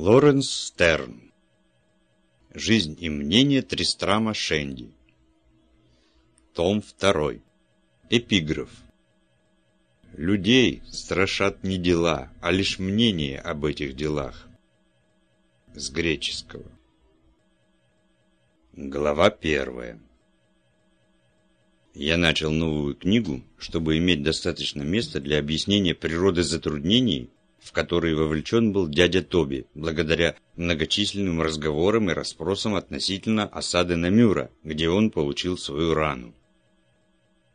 Лоренс Стерн. Жизнь и мнение Тристрама Шенди. Том 2. Эпиграф. Людей страшат не дела, а лишь мнение об этих делах. С греческого. Глава первая. Я начал новую книгу, чтобы иметь достаточно места для объяснения природы затруднений, в который вовлечен был дядя Тоби, благодаря многочисленным разговорам и расспросам относительно осады Намюра, где он получил свою рану.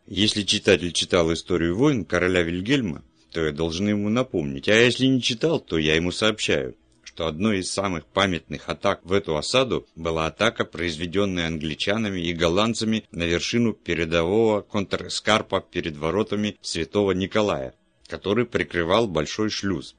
Если читатель читал историю войн короля Вильгельма, то я должен ему напомнить, а если не читал, то я ему сообщаю, что одной из самых памятных атак в эту осаду была атака, произведенная англичанами и голландцами на вершину передового контрэскарпа перед воротами святого Николая, который прикрывал большой шлюз.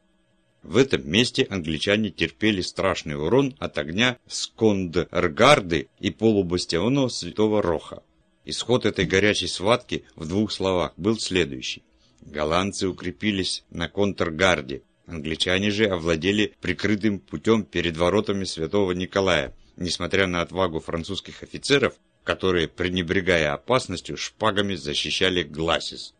В этом месте англичане терпели страшный урон от огня Сконд-Ргарды и полубастиона Святого Роха. Исход этой горячей схватки в двух словах был следующий. Голландцы укрепились на контргарде, англичане же овладели прикрытым путем перед воротами Святого Николая, несмотря на отвагу французских офицеров, которые, пренебрегая опасностью, шпагами защищали Гласис.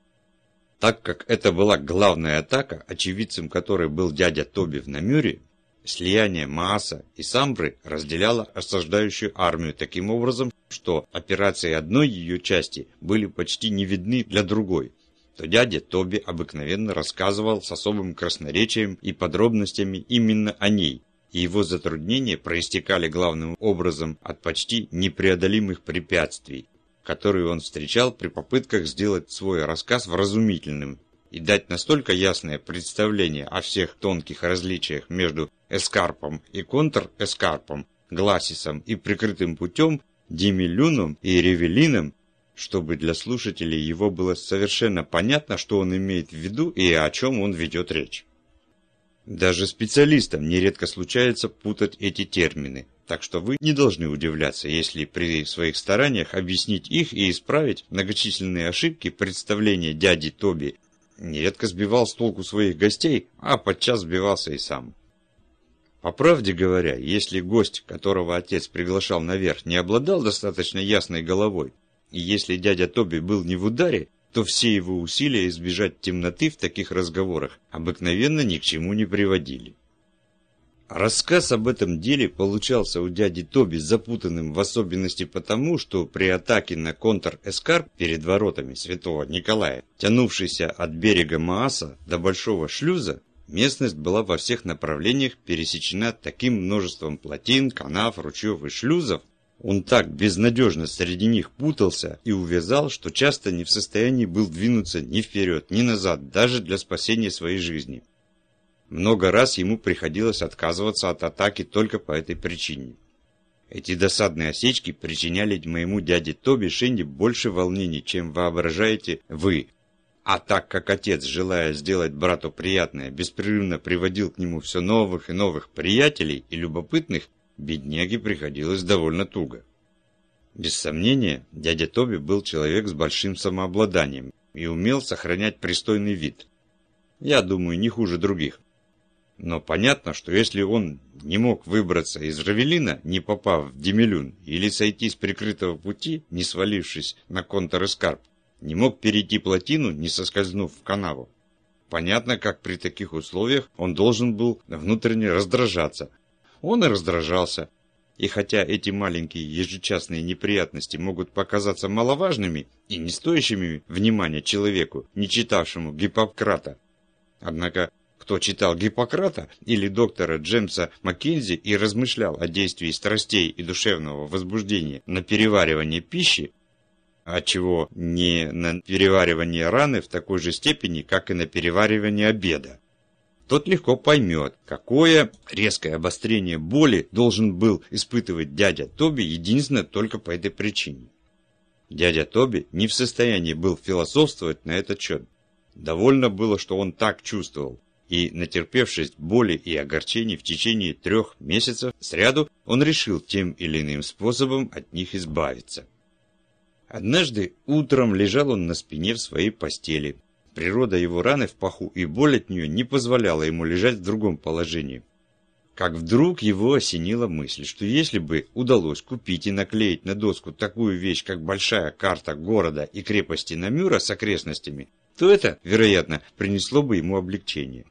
Так как это была главная атака, очевидцем которой был дядя Тоби в Намюре, слияние Мааса и Самбры разделяло осаждающую армию таким образом, что операции одной ее части были почти не видны для другой, то дядя Тоби обыкновенно рассказывал с особым красноречием и подробностями именно о ней, и его затруднения проистекали главным образом от почти непреодолимых препятствий, которые он встречал при попытках сделать свой рассказ вразумительным и дать настолько ясное представление о всех тонких различиях между эскарпом и контр-эскарпом, гласисом и прикрытым путем, димилюном и ревелином, чтобы для слушателей его было совершенно понятно, что он имеет в виду и о чем он ведет речь. Даже специалистам нередко случается путать эти термины, так что вы не должны удивляться, если при своих стараниях объяснить их и исправить многочисленные ошибки представления дяди Тоби нередко сбивал с толку своих гостей, а подчас сбивался и сам. По правде говоря, если гость, которого отец приглашал наверх, не обладал достаточно ясной головой, и если дядя Тоби был не в ударе, то все его усилия избежать темноты в таких разговорах обыкновенно ни к чему не приводили. Рассказ об этом деле получался у дяди Тоби запутанным в особенности потому, что при атаке на контр-эскарп перед воротами святого Николая, тянувшейся от берега Мааса до большого шлюза, местность была во всех направлениях пересечена таким множеством плотин, канав, ручьев и шлюзов, он так безнадежно среди них путался и увязал, что часто не в состоянии был двинуться ни вперед, ни назад, даже для спасения своей жизни. Много раз ему приходилось отказываться от атаки только по этой причине. Эти досадные осечки причиняли моему дяде Тоби Шенди больше волнений, чем воображаете вы. А так как отец, желая сделать брату приятное, беспрерывно приводил к нему все новых и новых приятелей и любопытных, бедняге приходилось довольно туго. Без сомнения, дядя Тоби был человек с большим самообладанием и умел сохранять пристойный вид. Я думаю, не хуже других. Но понятно, что если он не мог выбраться из Равелина, не попав в Демелюн, или сойти с прикрытого пути, не свалившись на контр-эскарп, не мог перейти плотину, не соскользнув в канаву. Понятно, как при таких условиях он должен был внутренне раздражаться. Он и раздражался. И хотя эти маленькие ежечасные неприятности могут показаться маловажными и не стоящими внимания человеку, не читавшему Гиппократа, однако кто читал Гиппократа или доктора Джемса Маккензи и размышлял о действии страстей и душевного возбуждения на переваривание пищи, а чего не на переваривание раны в такой же степени, как и на переваривание обеда. Тот легко поймет, какое резкое обострение боли должен был испытывать дядя Тоби единственно только по этой причине. Дядя Тоби не в состоянии был философствовать на этот счет. Довольно было, что он так чувствовал, и, натерпевшись боли и огорчений в течение трех месяцев сряду, он решил тем или иным способом от них избавиться. Однажды утром лежал он на спине в своей постели. Природа его раны в паху и боль от нее не позволяла ему лежать в другом положении. как вдруг его осенила мысль, что если бы удалось купить и наклеить на доску такую вещь, как большая карта города и крепости Намюра с окрестностями, то это, вероятно, принесло бы ему облегчение.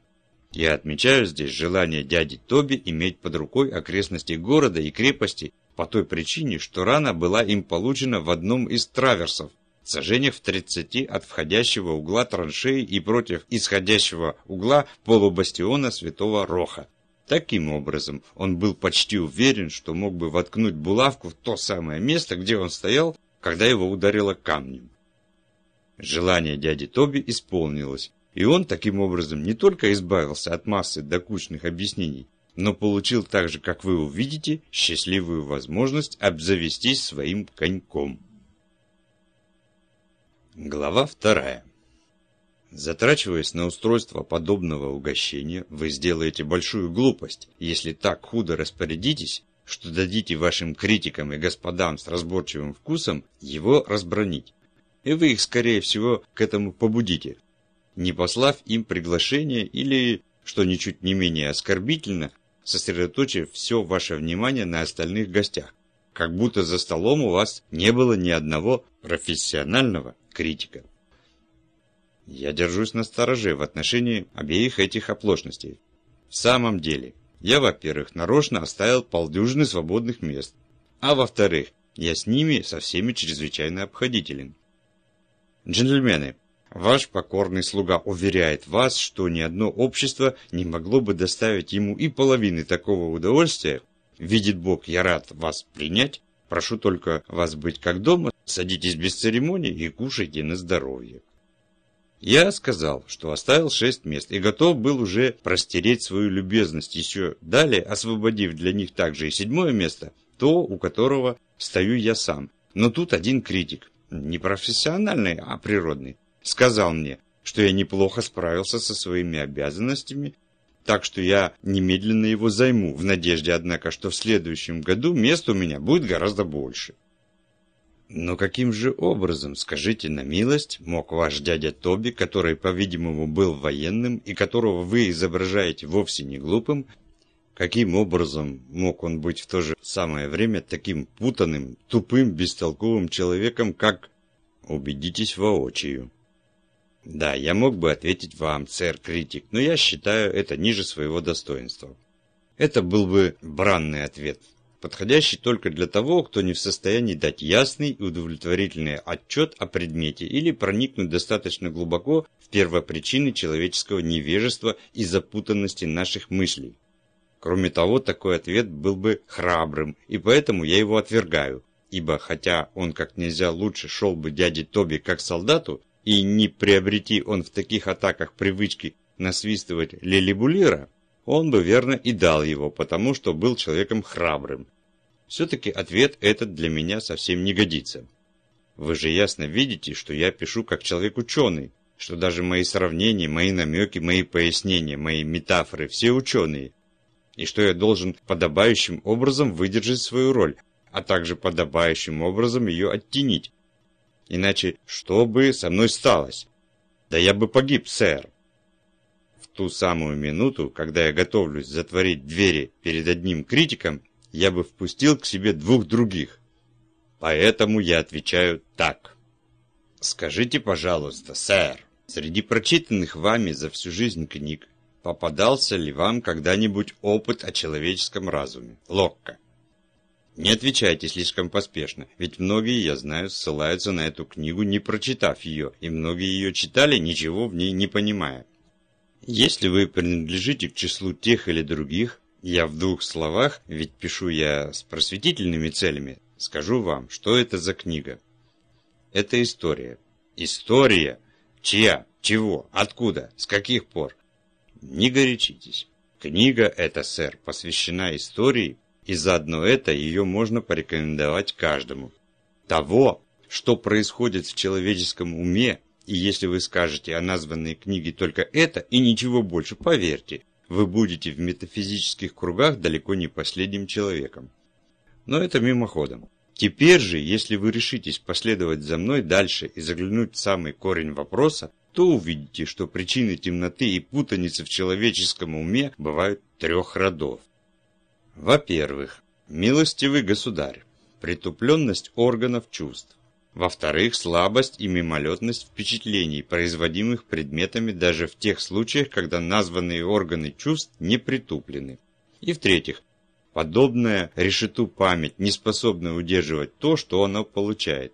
Я отмечаю здесь желание дяди Тоби иметь под рукой окрестности города и крепости по той причине, что рана была им получена в одном из траверсов, сажениях в 30 от входящего угла траншеи и против исходящего угла полубастиона Святого Роха. Таким образом, он был почти уверен, что мог бы воткнуть булавку в то самое место, где он стоял, когда его ударило камнем. Желание дяди Тоби исполнилось, и он таким образом не только избавился от массы докучных объяснений, но получил также, как вы увидите, счастливую возможность обзавестись своим коньком. Глава вторая. Затрачиваясь на устройство подобного угощения, вы сделаете большую глупость, если так худо распорядитесь, что дадите вашим критикам и господам с разборчивым вкусом его разбронить. И вы их, скорее всего, к этому побудите, не послав им приглашение или, что ничуть не менее оскорбительно, сосредоточив все ваше внимание на остальных гостях, как будто за столом у вас не было ни одного профессионального критика. Я держусь на стороже в отношении обеих этих оплошностей. В самом деле, я, во-первых, нарочно оставил полдюжины свободных мест, а во-вторых, я с ними со всеми чрезвычайно обходителен. Джентльмены, ваш покорный слуга уверяет вас, что ни одно общество не могло бы доставить ему и половины такого удовольствия. Видит Бог, я рад вас принять. Прошу только вас быть как дома, садитесь без церемоний и кушайте на здоровье. Я сказал, что оставил шесть мест и готов был уже простереть свою любезность еще далее, освободив для них также и седьмое место, то, у которого стою я сам. Но тут один критик, не профессиональный, а природный, сказал мне, что я неплохо справился со своими обязанностями, так что я немедленно его займу, в надежде, однако, что в следующем году мест у меня будет гораздо больше. Но каким же образом, скажите на милость, мог ваш дядя Тоби, который, по-видимому, был военным и которого вы изображаете вовсе не глупым, каким образом мог он быть в то же самое время таким путанным, тупым, бестолковым человеком, как... Убедитесь воочию. Да, я мог бы ответить вам, сэр-критик, но я считаю это ниже своего достоинства. Это был бы бранный ответ, подходящий только для того, кто не в состоянии дать ясный и удовлетворительный отчет о предмете или проникнуть достаточно глубоко в первопричины человеческого невежества и запутанности наших мыслей. Кроме того, такой ответ был бы храбрым, и поэтому я его отвергаю, ибо хотя он как нельзя лучше шел бы дяде Тоби как солдату, и не приобрети он в таких атаках привычки насвистывать лелибулира, он бы верно и дал его, потому что был человеком храбрым, все-таки ответ этот для меня совсем не годится. Вы же ясно видите, что я пишу как человек-ученый, что даже мои сравнения, мои намеки, мои пояснения, мои метафоры – все ученые, и что я должен подобающим образом выдержать свою роль, а также подобающим образом ее оттенить. Иначе что бы со мной сталось? Да я бы погиб, сэр. В ту самую минуту, когда я готовлюсь затворить двери перед одним критиком, я бы впустил к себе двух других. Поэтому я отвечаю так. Скажите, пожалуйста, сэр, среди прочитанных вами за всю жизнь книг попадался ли вам когда-нибудь опыт о человеческом разуме? Локка. Не отвечайте слишком поспешно, ведь многие, я знаю, ссылаются на эту книгу, не прочитав ее, и многие ее читали, ничего в ней не понимая. Если вы принадлежите к числу тех или других, я в двух словах, ведь пишу я с просветительными целями, скажу вам, что это за книга. Это история. История? Чья? Чего? Откуда? С каких пор? Не горячитесь. Книга эта, сэр, посвящена истории, и заодно это ее можно порекомендовать каждому. Того, что происходит в человеческом уме, и если вы скажете о названной книге только это и ничего больше, поверьте – вы будете в метафизических кругах далеко не последним человеком. Но это мимоходом. Теперь же, если вы решитесь последовать за мной дальше и заглянуть в самый корень вопроса, то увидите, что причины темноты и путаницы в человеческом уме бывают трех родов. Во-первых, милостивый государь, притупленность органов чувств. Во-вторых, слабость и мимолетность впечатлений, производимых предметами даже в тех случаях, когда названные органы чувств не притуплены. И в-третьих, подобная решету память не способна удерживать то, что она получает.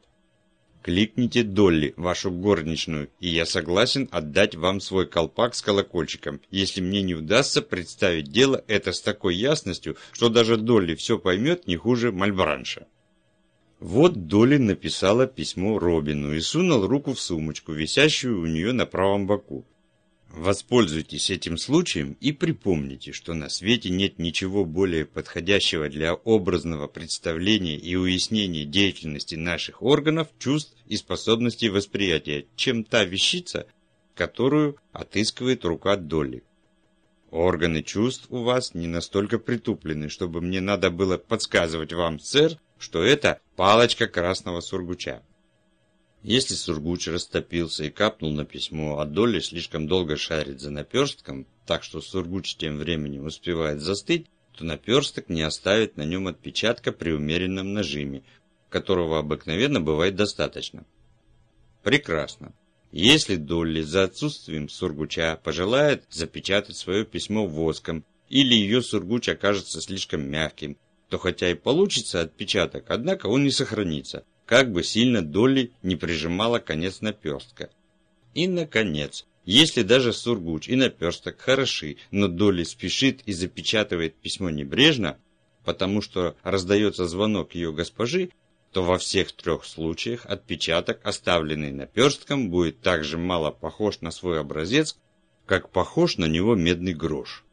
Кликните Долли, вашу горничную, и я согласен отдать вам свой колпак с колокольчиком, если мне не удастся представить дело это с такой ясностью, что даже Долли все поймет не хуже Мальбранша. Вот Долли написала письмо Робину и сунул руку в сумочку, висящую у нее на правом боку. Воспользуйтесь этим случаем и припомните, что на свете нет ничего более подходящего для образного представления и уяснения деятельности наших органов, чувств и способностей восприятия, чем та вещица, которую отыскивает рука Долли. Органы чувств у вас не настолько притуплены, чтобы мне надо было подсказывать вам, сэр, что это палочка красного сургуча. Если сургуч растопился и капнул на письмо, а Долли слишком долго шарит за наперстком, так что сургуч тем временем успевает застыть, то наперсток не оставит на нем отпечатка при умеренном нажиме, которого обыкновенно бывает достаточно. Прекрасно. Если Долли за отсутствием сургуча пожелает запечатать свое письмо воском, или ее сургуч окажется слишком мягким, то хотя и получится отпечаток, однако он не сохранится, как бы сильно Долли не прижимала конец наперстка. И, наконец, если даже Сургуч и наперсток хороши, но Долли спешит и запечатывает письмо небрежно, потому что раздается звонок ее госпожи, то во всех трех случаях отпечаток, оставленный наперстком, будет так же мало похож на свой образец, как похож на него медный грош.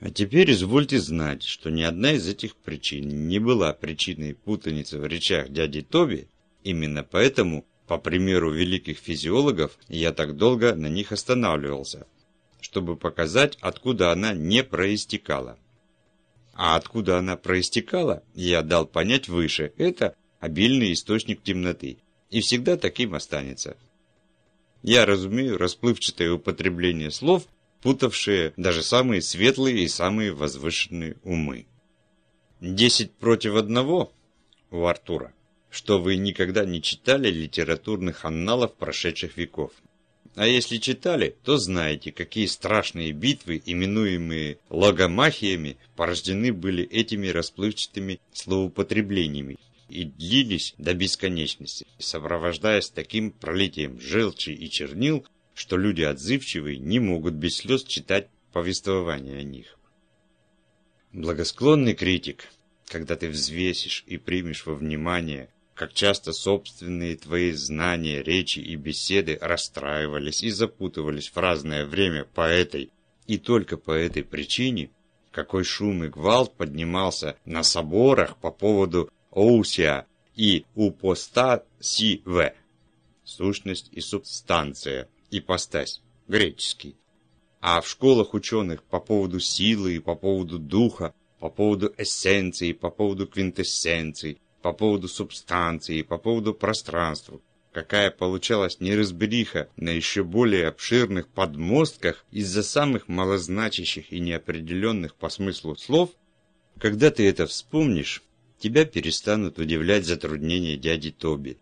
А теперь извольте знать, что ни одна из этих причин не была причиной путаницы в речах дяди Тоби. Именно поэтому, по примеру великих физиологов, я так долго на них останавливался, чтобы показать, откуда она не проистекала. А откуда она проистекала, я дал понять выше, это обильный источник темноты, и всегда таким останется. Я разумею расплывчатое употребление слов, путавшие даже самые светлые и самые возвышенные умы. Десять против одного у Артура, что вы никогда не читали литературных анналов прошедших веков. А если читали, то знаете, какие страшные битвы, именуемые логомахиями, порождены были этими расплывчатыми словоупотреблениями и длились до бесконечности, сопровождаясь таким пролитием желчи и чернил, что люди отзывчивые не могут без слез читать повествования о них. Благосклонный критик, когда ты взвесишь и примешь во внимание, как часто собственные твои знания, речи и беседы расстраивались и запутывались в разное время по этой и только по этой причине, какой шум и гвалт поднимался на соборах по поводу Оусия и упостасиве, сущность и субстанция, ипостась, греческий. А в школах ученых по поводу силы и по поводу духа, по поводу эссенции, по поводу квинтэссенции, по поводу субстанции, по поводу пространства, какая получалась неразбериха на еще более обширных подмостках из-за самых малозначащих и неопределенных по смыслу слов, когда ты это вспомнишь, тебя перестанут удивлять затруднения дяди Тоби,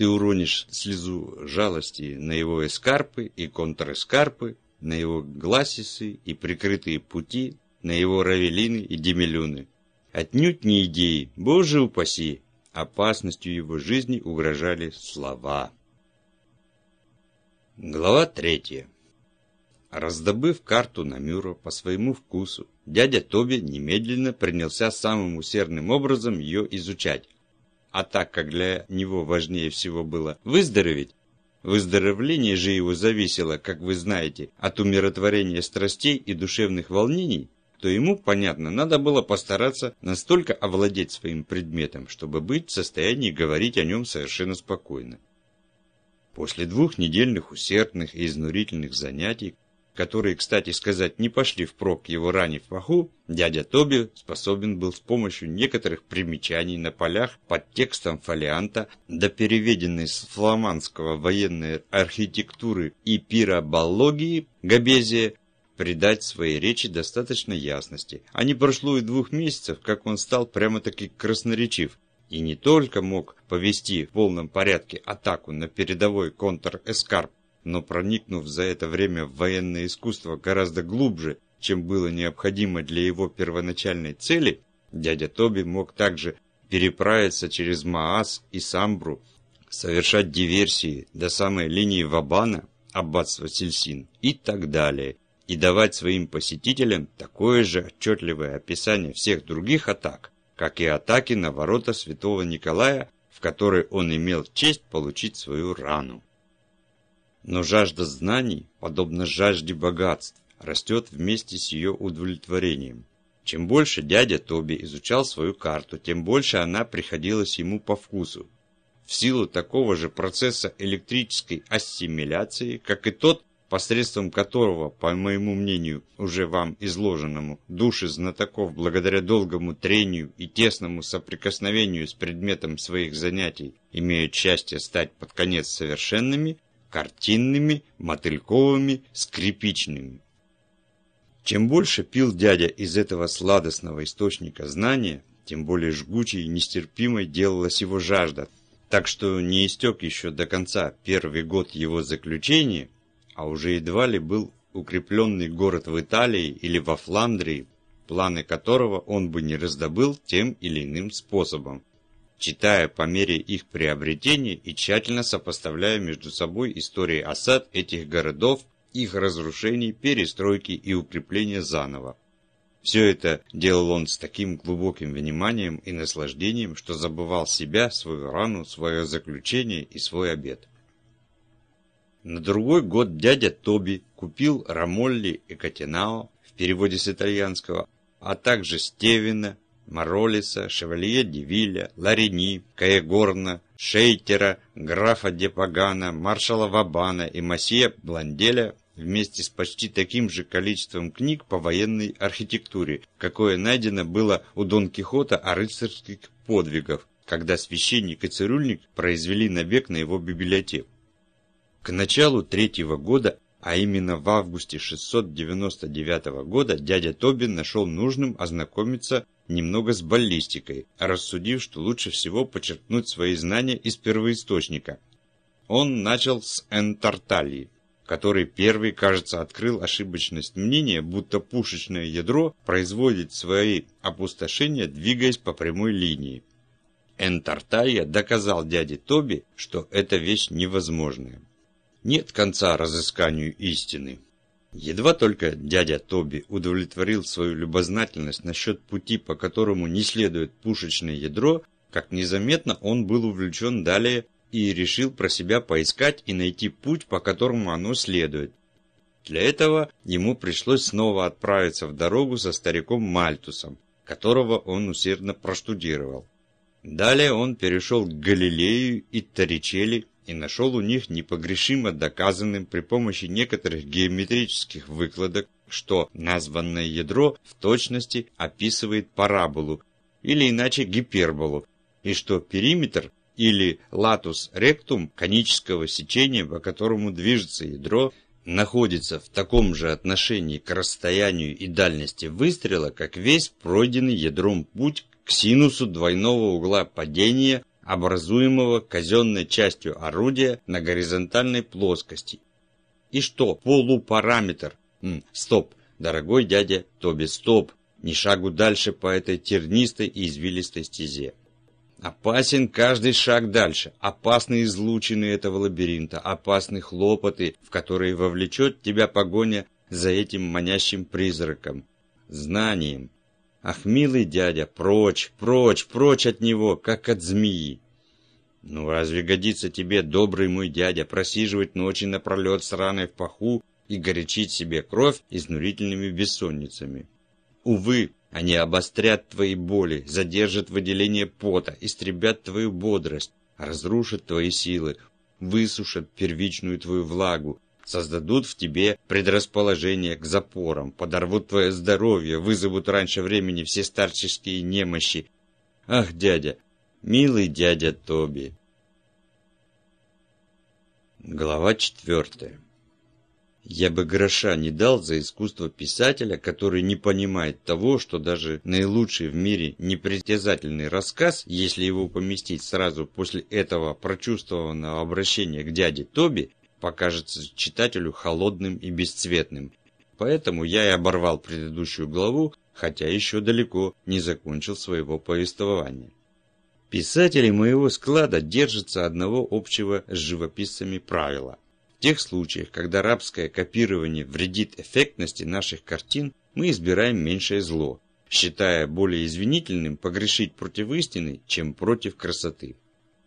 ты уронишь слезу жалости на его эскарпы и контрэскарпы, на его гласисы и прикрытые пути, на его равелины и демилюны. Отнюдь не идеи, боже упаси, опасностью его жизни угрожали слова. Глава третья. Раздобыв карту на Мюро по своему вкусу, дядя Тоби немедленно принялся самым усердным образом ее изучать, а так как для него важнее всего было выздороветь, выздоровление же его зависело, как вы знаете, от умиротворения страстей и душевных волнений, то ему, понятно, надо было постараться настолько овладеть своим предметом, чтобы быть в состоянии говорить о нем совершенно спокойно. После двух недельных усердных и изнурительных занятий, которые, кстати сказать, не пошли впрок его ране в паху, дядя Тоби способен был с помощью некоторых примечаний на полях под текстом фолианта до переведенной с фламандского военной архитектуры и пиробологии Габезия придать своей речи достаточно ясности, а не прошло и двух месяцев, как он стал прямо-таки красноречив, и не только мог повести в полном порядке атаку на передовой контр-эскарп, но проникнув за это время в военное искусство гораздо глубже, чем было необходимо для его первоначальной цели, дядя Тоби мог также переправиться через Маас и Самбру, совершать диверсии до самой линии Вабана, аббатства Сельсин и так далее, и давать своим посетителям такое же отчетливое описание всех других атак, как и атаки на ворота святого Николая, в которой он имел честь получить свою рану. Но жажда знаний, подобно жажде богатств, растет вместе с ее удовлетворением. Чем больше дядя Тоби изучал свою карту, тем больше она приходилась ему по вкусу. В силу такого же процесса электрической ассимиляции, как и тот, посредством которого, по моему мнению, уже вам изложенному, души знатоков благодаря долгому трению и тесному соприкосновению с предметом своих занятий имеют счастье стать под конец совершенными, картинными, мотыльковыми, скрипичными. Чем больше пил дядя из этого сладостного источника знания, тем более жгучей и нестерпимой делалась его жажда. Так что не истек еще до конца первый год его заключения, а уже едва ли был укрепленный город в Италии или во Фландрии, планы которого он бы не раздобыл тем или иным способом, читая по мере их приобретения и тщательно сопоставляя между собой истории осад этих городов их разрушений, перестройки и укрепления заново. Все это делал он с таким глубоким вниманием и наслаждением, что забывал себя, свою рану, свое заключение и свой обед. На другой год дядя Тоби купил Рамолли и Катинао в переводе с итальянского, а также Стевина, Маролиса, Шевалье Девиля, Ларини, Каегорна, Шейтера, графа Депагана, маршала Вабана и Масье Бланделя вместе с почти таким же количеством книг по военной архитектуре, какое найдено было у Дон Кихота о рыцарских подвигах, когда священник и цирюльник произвели набег на его библиотеку. К началу третьего года, а именно в августе 699 года, дядя Тобин нашел нужным ознакомиться немного с баллистикой, рассудив, что лучше всего почерпнуть свои знания из первоисточника. Он начал с Энтарталии, который первый, кажется, открыл ошибочность мнения, будто пушечное ядро производит свои опустошения, двигаясь по прямой линии. Энтарталия доказал дяде Тоби, что эта вещь невозможная. Нет конца разысканию истины. Едва только дядя Тоби удовлетворил свою любознательность насчет пути, по которому не следует пушечное ядро, как незаметно он был увлечен далее и решил про себя поискать и найти путь, по которому оно следует. Для этого ему пришлось снова отправиться в дорогу со стариком Мальтусом, которого он усердно проштудировал. Далее он перешел к Галилею и Торричелли и нашел у них непогрешимо доказанным при помощи некоторых геометрических выкладок, что названное ядро в точности описывает параболу, или иначе гиперболу, и что периметр или латус ректум конического сечения, по которому движется ядро, находится в таком же отношении к расстоянию и дальности выстрела, как весь пройденный ядром путь к синусу двойного угла падения, образуемого казенной частью орудия на горизонтальной плоскости. И что, полупараметр? М, стоп, дорогой дядя Тоби, стоп, ни шагу дальше по этой тернистой и извилистой стезе. Опасен каждый шаг дальше, опасны излучины этого лабиринта, опасны хлопоты, в которые вовлечет тебя погоня за этим манящим призраком, знанием. Ах, милый дядя, прочь, прочь, прочь от него, как от змеи. Ну, разве годится тебе, добрый мой дядя, просиживать ночи напролет с раной в паху и горячить себе кровь изнурительными бессонницами? Увы, они обострят твои боли, задержат выделение пота, истребят твою бодрость, разрушат твои силы, высушат первичную твою влагу, создадут в тебе предрасположение к запорам, подорвут твое здоровье, вызовут раньше времени все старческие немощи. Ах, дядя, милый дядя Тоби. Глава четвертая. Я бы гроша не дал за искусство писателя, который не понимает того, что даже наилучший в мире непритязательный рассказ, если его поместить сразу после этого прочувствованного обращения к дяде Тоби, покажется читателю холодным и бесцветным. Поэтому я и оборвал предыдущую главу, хотя еще далеко не закончил своего повествования. Писатели моего склада держатся одного общего с живописцами правила – в тех случаях, когда рабское копирование вредит эффектности наших картин, мы избираем меньшее зло, считая более извинительным погрешить против истины, чем против красоты.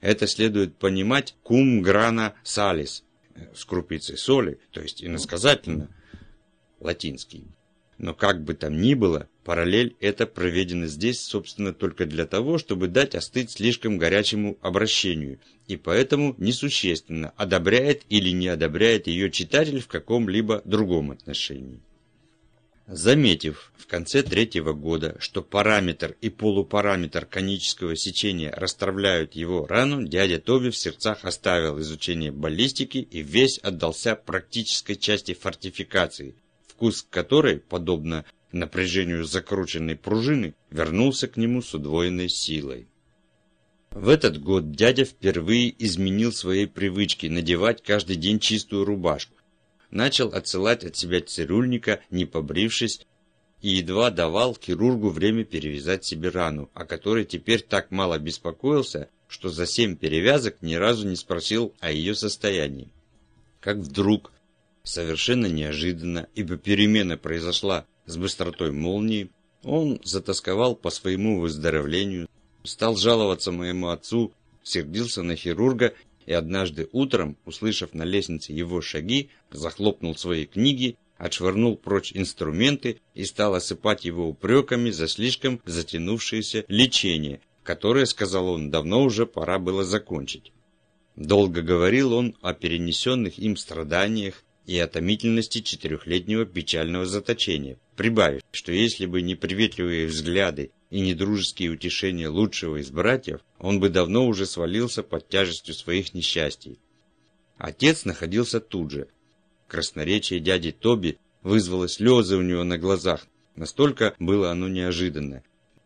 Это следует понимать кум грана салис, с крупицей соли, то есть иносказательно, латинский. Но как бы там ни было, параллель эта проведена здесь, собственно, только для того, чтобы дать остыть слишком горячему обращению, и поэтому несущественно, одобряет или не одобряет ее читатель в каком-либо другом отношении. Заметив в конце третьего года, что параметр и полупараметр конического сечения расстравляют его рану, дядя Тоби в сердцах оставил изучение баллистики и весь отдался практической части фортификации, вкус которой, подобно напряжению закрученной пружины, вернулся к нему с удвоенной силой. В этот год дядя впервые изменил свои привычки надевать каждый день чистую рубашку. Начал отсылать от себя цирюльника, не побрившись, и едва давал хирургу время перевязать себе рану, о которой теперь так мало беспокоился, что за семь перевязок ни разу не спросил о ее состоянии. Как вдруг Совершенно неожиданно, ибо перемена произошла с быстротой молнии, он затасковал по своему выздоровлению, стал жаловаться моему отцу, сердился на хирурга и однажды утром, услышав на лестнице его шаги, захлопнул свои книги, отшвырнул прочь инструменты и стал осыпать его упреками за слишком затянувшееся лечение, которое, сказал он, давно уже пора было закончить. Долго говорил он о перенесенных им страданиях, и о томительности четырехлетнего печального заточения, прибавив, что если бы не приветливые взгляды и недружеские утешения лучшего из братьев, он бы давно уже свалился под тяжестью своих несчастий. Отец находился тут же. Красноречие дяди Тоби вызвало слезы у него на глазах, настолько было оно неожиданно.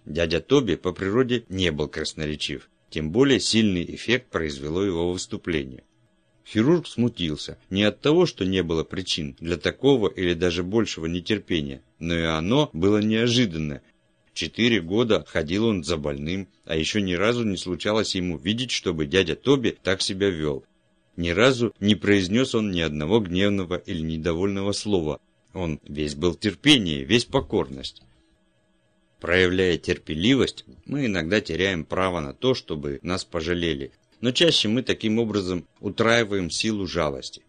Дядя Тоби по природе не был красноречив, тем более сильный эффект произвело его выступление. Хирург смутился не от того, что не было причин для такого или даже большего нетерпения, но и оно было неожиданно. Четыре года ходил он за больным, а еще ни разу не случалось ему видеть, чтобы дядя Тоби так себя вел. Ни разу не произнес он ни одного гневного или недовольного слова. Он весь был терпение, весь покорность. Проявляя терпеливость, мы иногда теряем право на то, чтобы нас пожалели, но чаще мы таким образом утраиваем силу жалости.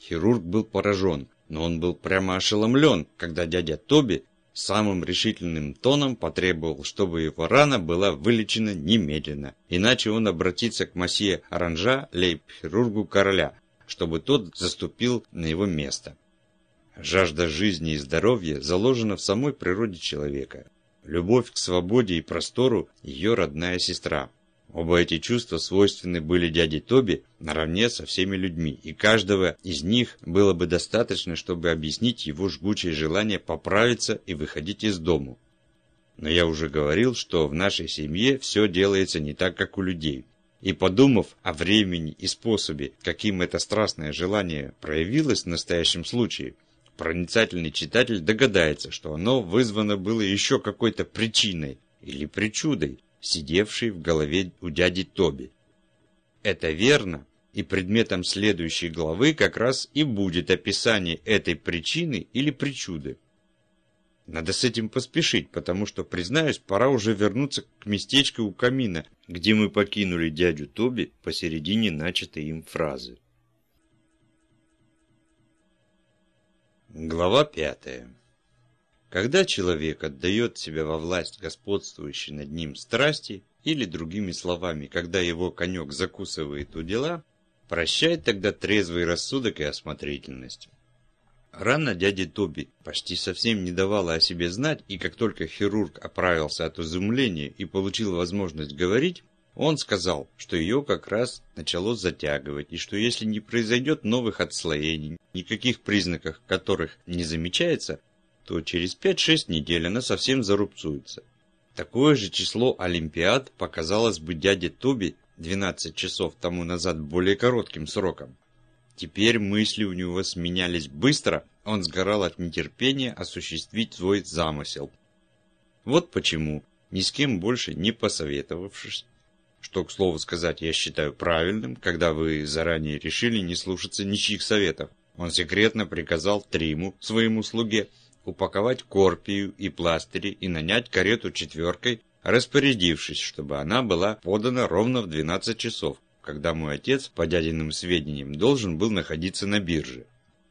Хирург был поражен, но он был прямо ошеломлен, когда дядя Тоби самым решительным тоном потребовал, чтобы его рана была вылечена немедленно, иначе он обратится к масье Оранжа, лейб-хирургу короля, чтобы тот заступил на его место. Жажда жизни и здоровья заложена в самой природе человека. Любовь к свободе и простору – ее родная сестра. Оба эти чувства свойственны были дяде Тоби наравне со всеми людьми, и каждого из них было бы достаточно, чтобы объяснить его жгучее желание поправиться и выходить из дому. Но я уже говорил, что в нашей семье все делается не так, как у людей. И подумав о времени и способе, каким это страстное желание проявилось в настоящем случае, проницательный читатель догадается, что оно вызвано было еще какой-то причиной или причудой, сидевший в голове у дяди Тоби. Это верно, и предметом следующей главы как раз и будет описание этой причины или причуды. Надо с этим поспешить, потому что, признаюсь, пора уже вернуться к местечку у камина, где мы покинули дядю Тоби посередине начатой им фразы. Глава пятая когда человек отдает себя во власть господствующей над ним страсти, или другими словами, когда его конек закусывает у дела, прощает тогда трезвый рассудок и осмотрительность. Рана дяди Тоби почти совсем не давала о себе знать, и как только хирург оправился от изумления и получил возможность говорить, Он сказал, что ее как раз начало затягивать, и что если не произойдет новых отслоений, никаких признаков которых не замечается, то через 5-6 недель она совсем зарубцуется. Такое же число Олимпиад показалось бы дяде Тоби 12 часов тому назад более коротким сроком. Теперь мысли у него сменялись быстро, он сгорал от нетерпения осуществить свой замысел. Вот почему, ни с кем больше не посоветовавшись, что, к слову сказать, я считаю правильным, когда вы заранее решили не слушаться ничьих советов. Он секретно приказал Триму, своему слуге, упаковать корпию и пластыри и нанять карету четверкой, распорядившись, чтобы она была подана ровно в 12 часов, когда мой отец, по дядиным сведениям, должен был находиться на бирже.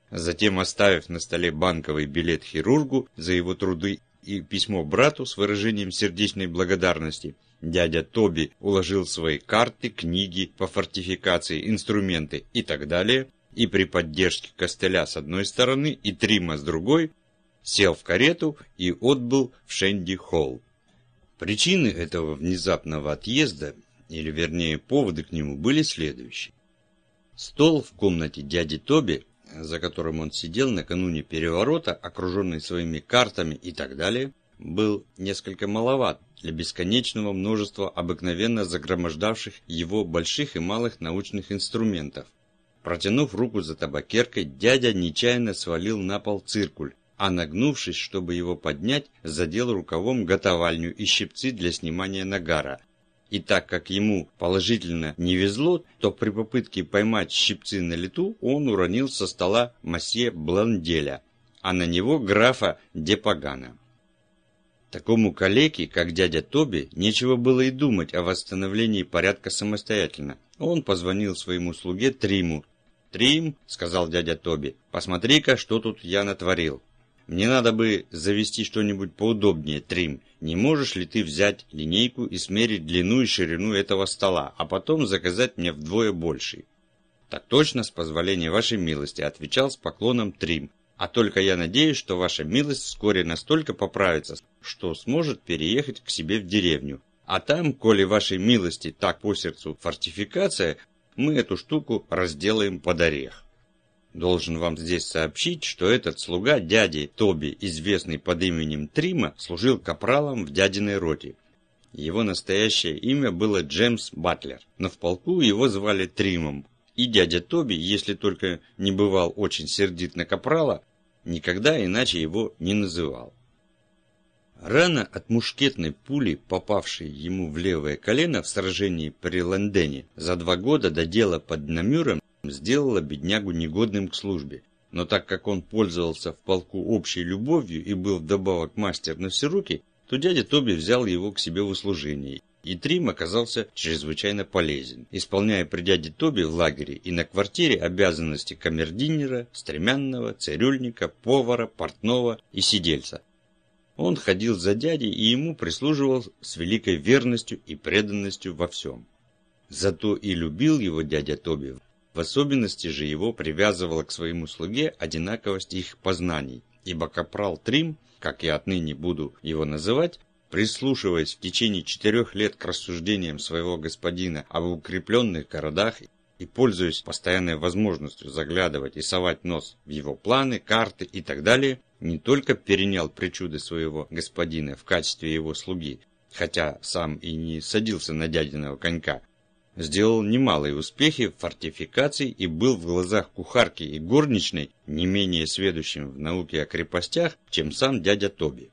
Затем, оставив на столе банковый билет хирургу за его труды и письмо брату с выражением сердечной благодарности, Дядя Тоби уложил свои карты, книги по фортификации, инструменты и так далее, и при поддержке костыля с одной стороны и Трима с другой, сел в карету и отбыл в Шенди-Холл. Причины этого внезапного отъезда, или вернее поводы к нему, были следующие. Стол в комнате дяди Тоби, за которым он сидел накануне переворота, окруженный своими картами и так далее, был несколько маловат для бесконечного множества обыкновенно загромождавших его больших и малых научных инструментов. Протянув руку за табакеркой, дядя нечаянно свалил на пол циркуль, а нагнувшись, чтобы его поднять, задел рукавом готовальню и щипцы для снимания нагара. И так как ему положительно не везло, то при попытке поймать щипцы на лету он уронил со стола масье Бланделя, а на него графа Депагана. Такому калеке, как дядя Тоби, нечего было и думать о восстановлении порядка самостоятельно. Он позвонил своему слуге Триму. «Трим», — сказал дядя Тоби, — «посмотри-ка, что тут я натворил. Мне надо бы завести что-нибудь поудобнее, Трим. Не можешь ли ты взять линейку и смерить длину и ширину этого стола, а потом заказать мне вдвое больший?» «Так точно, с позволения вашей милости», — отвечал с поклоном Трим. А только я надеюсь, что ваша милость вскоре настолько поправится, что сможет переехать к себе в деревню. А там, коли вашей милости так по сердцу фортификация, мы эту штуку разделаем под орех. Должен вам здесь сообщить, что этот слуга дяди Тоби, известный под именем Трима, служил капралом в дядиной роте. Его настоящее имя было Джеймс Батлер, но в полку его звали Тримом, и дядя Тоби, если только не бывал очень сердит на Капрала, никогда иначе его не называл. Рана от мушкетной пули, попавшей ему в левое колено в сражении при Ландене, за два года до дела под Намюром сделала беднягу негодным к службе. Но так как он пользовался в полку общей любовью и был вдобавок мастер на все руки, то дядя Тоби взял его к себе в услужение и Трим оказался чрезвычайно полезен, исполняя при дяде Тоби в лагере и на квартире обязанности камердинера, стремянного, цирюльника, повара, портного и сидельца. Он ходил за дядей и ему прислуживал с великой верностью и преданностью во всем. Зато и любил его дядя Тоби, в особенности же его привязывала к своему слуге одинаковость их познаний, ибо капрал Трим, как я отныне буду его называть, Прислушиваясь в течение четырех лет к рассуждениям своего господина об укрепленных городах и пользуясь постоянной возможностью заглядывать и совать нос в его планы, карты и так далее, не только перенял причуды своего господина в качестве его слуги, хотя сам и не садился на дядиного конька, сделал немалые успехи в фортификации и был в глазах кухарки и горничной не менее сведущим в науке о крепостях, чем сам дядя Тоби.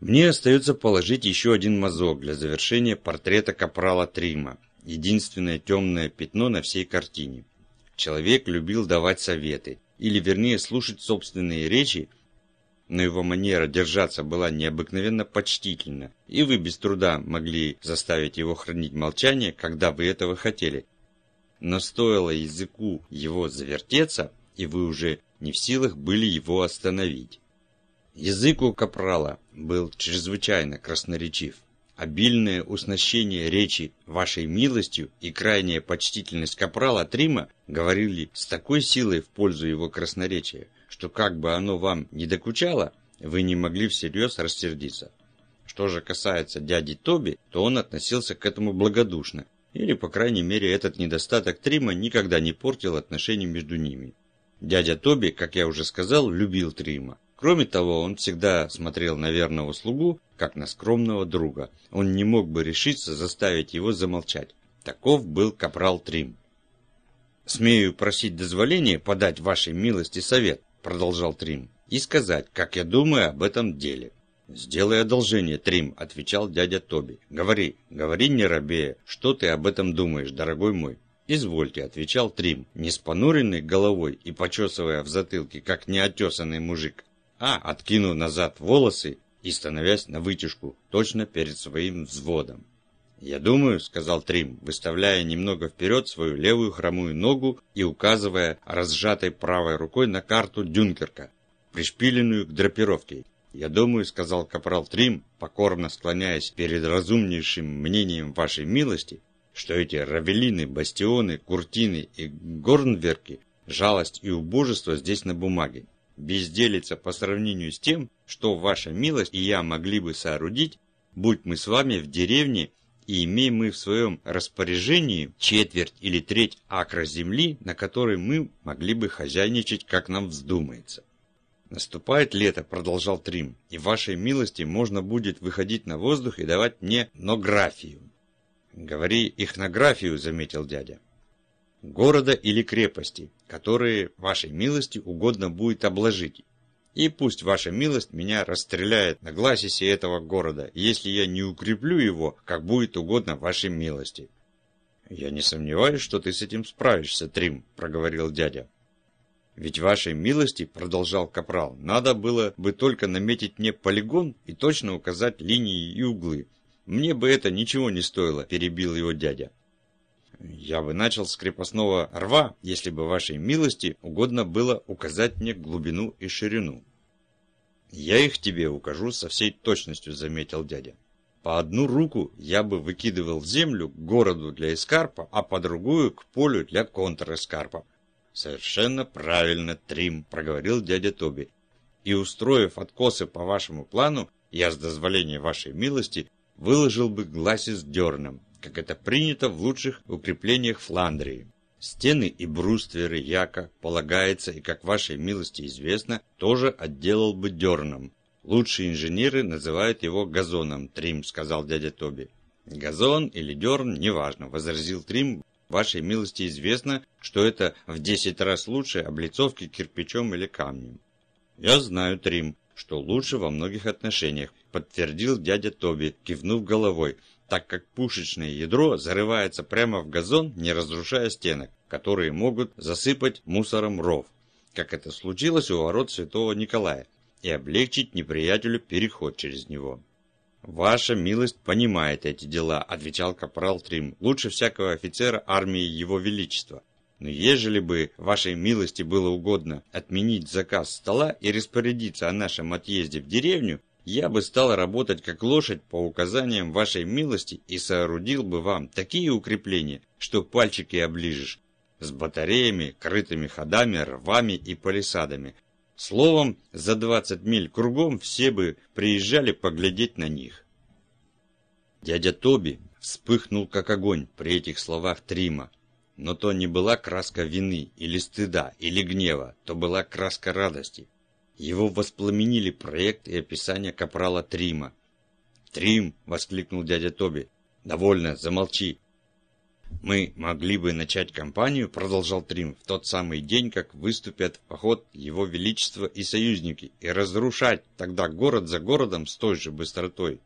Мне остается положить еще один мазок для завершения портрета капрала Трима, единственное темное пятно на всей картине. Человек любил давать советы, или вернее слушать собственные речи, но его манера держаться была необыкновенно почтительна, и вы без труда могли заставить его хранить молчание, когда вы этого хотели. Но стоило языку его завертеться, и вы уже не в силах были его остановить. Язык у Капрала был чрезвычайно красноречив. Обильное уснащение речи вашей милостью и крайняя почтительность Капрала Трима говорили с такой силой в пользу его красноречия, что как бы оно вам не докучало, вы не могли всерьез рассердиться. Что же касается дяди Тоби, то он относился к этому благодушно, или, по крайней мере, этот недостаток Трима никогда не портил отношений между ними. Дядя Тоби, как я уже сказал, любил Трима. Кроме того, он всегда смотрел на верного слугу, как на скромного друга. Он не мог бы решиться заставить его замолчать. Таков был капрал Трим. «Смею просить дозволения подать вашей милости совет», продолжал Трим, «и сказать, как я думаю об этом деле». «Сделай одолжение, Трим», — отвечал дядя Тоби. «Говори, говори, не робея, что ты об этом думаешь, дорогой мой?» «Извольте», — отвечал Трим, не с понуренной головой и почесывая в затылке, как неотесанный мужик, а откинув назад волосы и становясь на вытяжку, точно перед своим взводом. «Я думаю», — сказал Трим, выставляя немного вперед свою левую хромую ногу и указывая разжатой правой рукой на карту Дюнкерка, пришпиленную к драпировке. «Я думаю», — сказал капрал Трим, покорно склоняясь перед разумнейшим мнением вашей милости, что эти равелины, бастионы, куртины и горнверки – жалость и убожество здесь на бумаге. Безделица по сравнению с тем, что ваша милость и я могли бы соорудить, будь мы с вами в деревне и имеем мы в своем распоряжении четверть или треть акра земли, на которой мы могли бы хозяйничать, как нам вздумается. «Наступает лето», — продолжал Трим, — «и вашей милости можно будет выходить на воздух и давать мне нографию». «Говори ихнографию», — заметил дядя. «Города или крепости, которые вашей милости угодно будет обложить. И пусть ваша милость меня расстреляет на гласисе этого города, если я не укреплю его, как будет угодно вашей милости». «Я не сомневаюсь, что ты с этим справишься, Трим», — проговорил дядя. «Ведь вашей милости, — продолжал Капрал, — надо было бы только наметить мне полигон и точно указать линии и углы. Мне бы это ничего не стоило, — перебил его дядя. Я бы начал с крепостного рва, если бы вашей милости угодно было указать мне глубину и ширину. Я их тебе укажу со всей точностью, заметил дядя. По одну руку я бы выкидывал землю к городу для эскарпа, а по другую к полю для контрэскарпа. «Совершенно правильно, Трим», — проговорил дядя Тоби. «И устроив откосы по вашему плану, я с дозволения вашей милости выложил бы гласис дерном, как это принято в лучших укреплениях Фландрии. Стены и брустверы яка, полагается, и, как вашей милости известно, тоже отделал бы дерном. Лучшие инженеры называют его газоном, Трим, сказал дядя Тоби. Газон или дерн, неважно, возразил Трим, Вашей милости известно, что это в десять раз лучше облицовки кирпичом или камнем. Я знаю, Трим, что лучше во многих отношениях, подтвердил дядя Тоби, кивнув головой, так как пушечное ядро зарывается прямо в газон, не разрушая стенок, которые могут засыпать мусором ров, как это случилось у ворот святого Николая, и облегчить неприятелю переход через него. «Ваша милость понимает эти дела», – отвечал капрал Трим, – «лучше всякого офицера армии Его Величества. Но ежели бы вашей милости было угодно отменить заказ стола и распорядиться о нашем отъезде в деревню, я бы стал работать как лошадь по указаниям вашей милости и соорудил бы вам такие укрепления, что пальчики оближешь, с батареями, крытыми ходами, рвами и палисадами, Словом, за 20 миль кругом все бы приезжали поглядеть на них. Дядя Тоби вспыхнул как огонь при этих словах Трима. Но то не была краска вины или стыда или гнева, то была краска радости. Его воспламенили проект и описание капрала Трима. «Трим!» — воскликнул дядя Тоби. «Довольно, замолчи. Мы могли бы начать кампанию, продолжал Трим, в тот самый день, как выступят в поход Его Величество и союзники, и разрушать тогда город за городом с той же быстротой.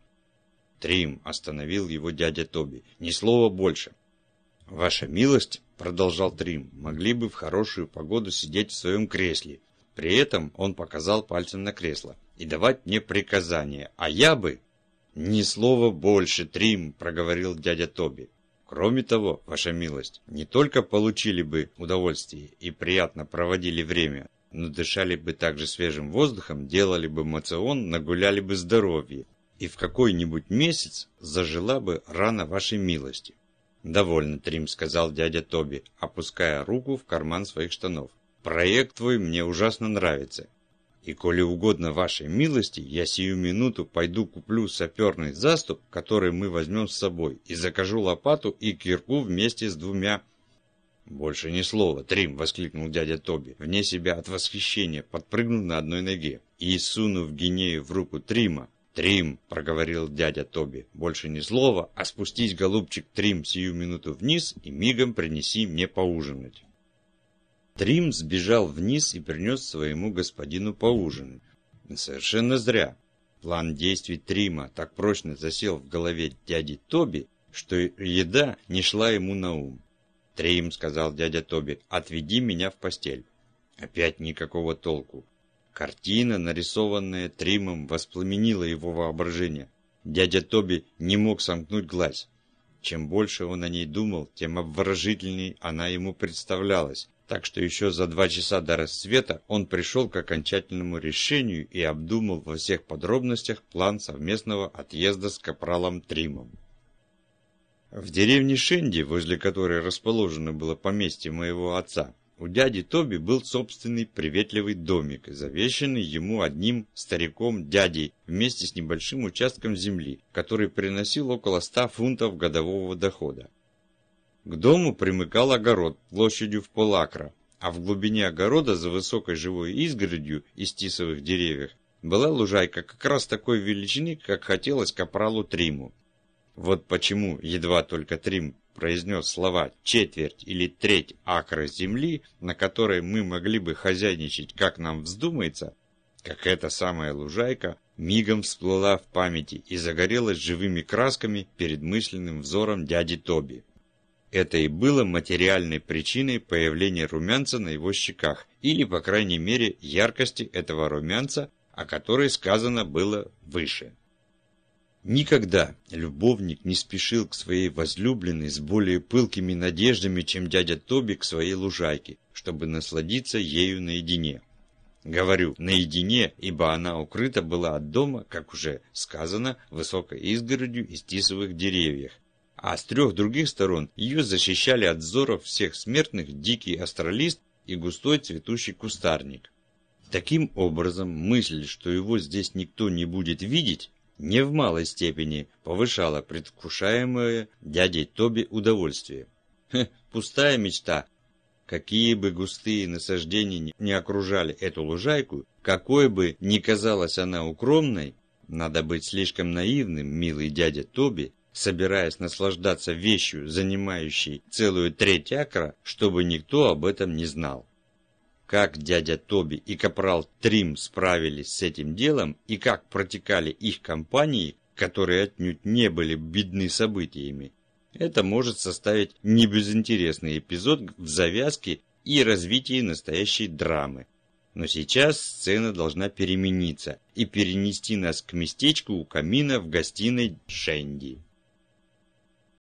Трим остановил его дядя Тоби. Ни слова больше. Ваша милость, продолжал Трим, могли бы в хорошую погоду сидеть в своем кресле. При этом он показал пальцем на кресло. И давать мне приказания. А я бы... Ни слова больше, Трим, проговорил дядя Тоби. Кроме того, ваша милость, не только получили бы удовольствие и приятно проводили время, но дышали бы также свежим воздухом, делали бы мацион, нагуляли бы здоровье, и в какой-нибудь месяц зажила бы рана вашей милости. «Довольно, Трим», — сказал дядя Тоби, опуская руку в карман своих штанов. «Проект твой мне ужасно нравится. И коли угодно вашей милости, я сию минуту пойду куплю саперный заступ, который мы возьмем с собой, и закажу лопату и кирку вместе с двумя «Больше ни слова, Трим!» — воскликнул дядя Тоби, вне себя от восхищения, подпрыгнув на одной ноге и сунув гинею в руку Трима. «Трим!» — проговорил дядя Тоби. «Больше ни слова, а спустись, голубчик, Трим, сию минуту вниз и мигом принеси мне поужинать». Трим сбежал вниз и принес своему господину поужинать. Совершенно зря. План действий Трима так прочно засел в голове дяди Тоби, что еда не шла ему на ум. «Трим», — сказал дядя Тоби, — «отведи меня в постель». Опять никакого толку. Картина, нарисованная Тримом, воспламенила его воображение. Дядя Тоби не мог сомкнуть глаз. Чем больше он о ней думал, тем обворожительней она ему представлялась. Так что еще за два часа до рассвета он пришел к окончательному решению и обдумал во всех подробностях план совместного отъезда с капралом Тримом. В деревне Шенди, возле которой расположено было поместье моего отца, у дяди Тоби был собственный приветливый домик, завещанный ему одним стариком дядей вместе с небольшим участком земли, который приносил около ста фунтов годового дохода. К дому примыкал огород площадью в полакра, а в глубине огорода за высокой живой изгородью из тисовых деревьев была лужайка как раз такой величины, как хотелось капралу Триму. Вот почему едва только Трим произнес слова «четверть» или «треть акра земли», на которой мы могли бы хозяйничать, как нам вздумается, как эта самая лужайка мигом всплыла в памяти и загорелась живыми красками перед мысленным взором дяди Тоби. Это и было материальной причиной появления румянца на его щеках, или, по крайней мере, яркости этого румянца, о которой сказано было выше. Никогда любовник не спешил к своей возлюбленной с более пылкими надеждами, чем дядя Тоби к своей лужайке, чтобы насладиться ею наедине. Говорю «наедине», ибо она укрыта была от дома, как уже сказано, высокой изгородью из тисовых деревьев, а с трех других сторон ее защищали от взоров всех смертных дикий астролист и густой цветущий кустарник. Таким образом, мысль, что его здесь никто не будет видеть, не в малой степени повышало предвкушаемое дядей Тоби удовольствие. Хе, пустая мечта. Какие бы густые насаждения не окружали эту лужайку, какой бы ни казалась она укромной, надо быть слишком наивным, милый дядя Тоби, собираясь наслаждаться вещью, занимающей целую треть акра, чтобы никто об этом не знал. Как дядя Тоби и капрал Трим справились с этим делом и как протекали их кампании, которые отнюдь не были бедны событиями, это может составить небезынтересный эпизод в завязке и развитии настоящей драмы. Но сейчас сцена должна перемениться и перенести нас к местечку у камина в гостиной Шенди.